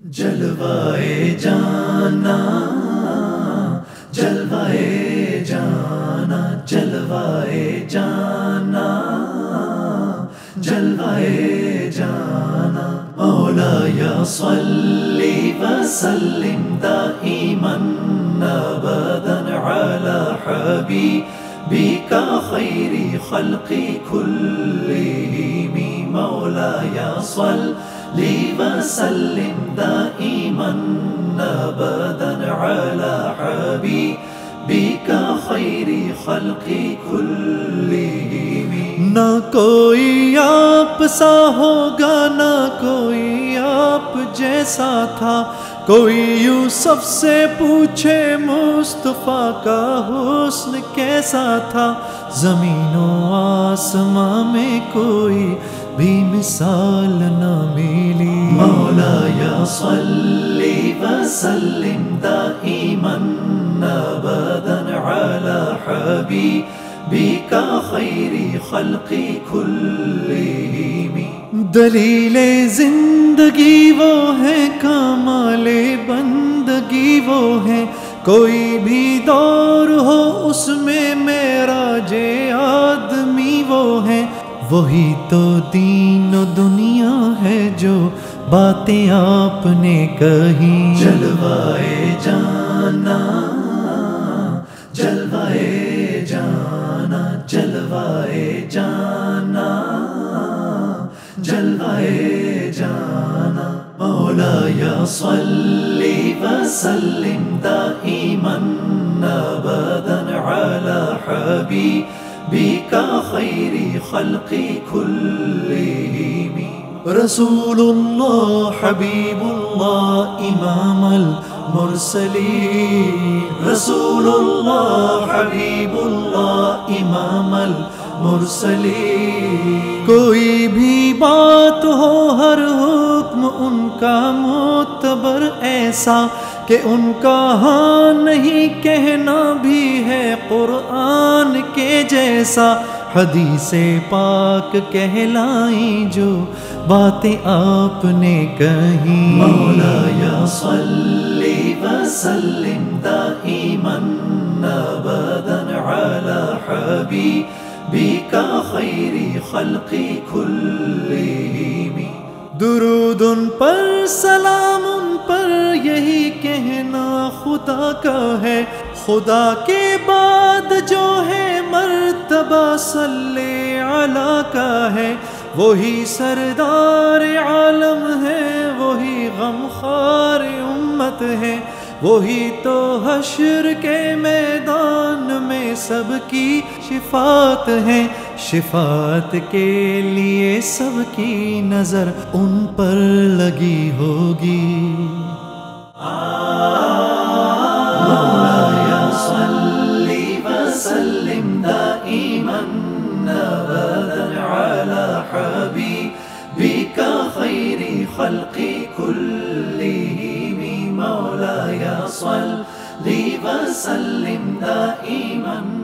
جلوائے جانا جلوائے جانا جلوائے جانا جلوائے جانا۔ مولا یا صلی وسلم دائما ابدا على حبیبک خیر خلق کلهم مولا یا صلی وسلم دائما ابدا على حبیبک خیر خلق کلهم نہ کوئی آپ سا ہوگا، نہ کوئی آپ جیسا تھا۔ کوئی یوسف سے پوچھے، مصطفیٰ کا حسن کیسا تھا؟ زمین و آسماں میں کوئی بھی مثال نہ ملی۔ مولا یا صلی وسلم دائما ابدا على حبیبک خیر خلق کلهم دلیل زندگی وہ ہے، کمال بندگی وہ ہے۔ کوئی بھی دور ہو، اس میں میرا جے وہی تو دین و دنیا ہے جو باتیں آپ نے کہی۔ جلوائے جانا جلوائے جانا جلوائے جانا جلوائے جانا۔ مولا یا صلی وسلم دائما، ابدا على حبیبک خیر خلق کلهم رسول اللہ حبیب اللہ امام المرسلین رسول اللہ حبیب اللہ امام المرسلین کوئی بھی بات ہو، ہر حکم ان کا معتبر ایسا کہ ان کا ہاں نہیں کہنا بھی ہے قرآن. کے جیسا حدیث پاک کہلائیں جو باتیں آپ نے کہیں۔ مولا یا صلی وسلم دائما ابدا على حبیبک خیر خلق کلهم درود ان پر سلام ان پر یہی کہنا خدا کا ہے۔ خدا کے بعد جو ہے مرتبہ صلی علی کا ہے، وہی سردار عالم ہے، وہی غمخار امت ہے، وہی تو حشر کے میدان میں سب کی شفات ہے۔ شفات کے لیے سب کی نظر ان پر لگی ہوگی۔ الخلق كلهم مولاي صل وسلم دائما.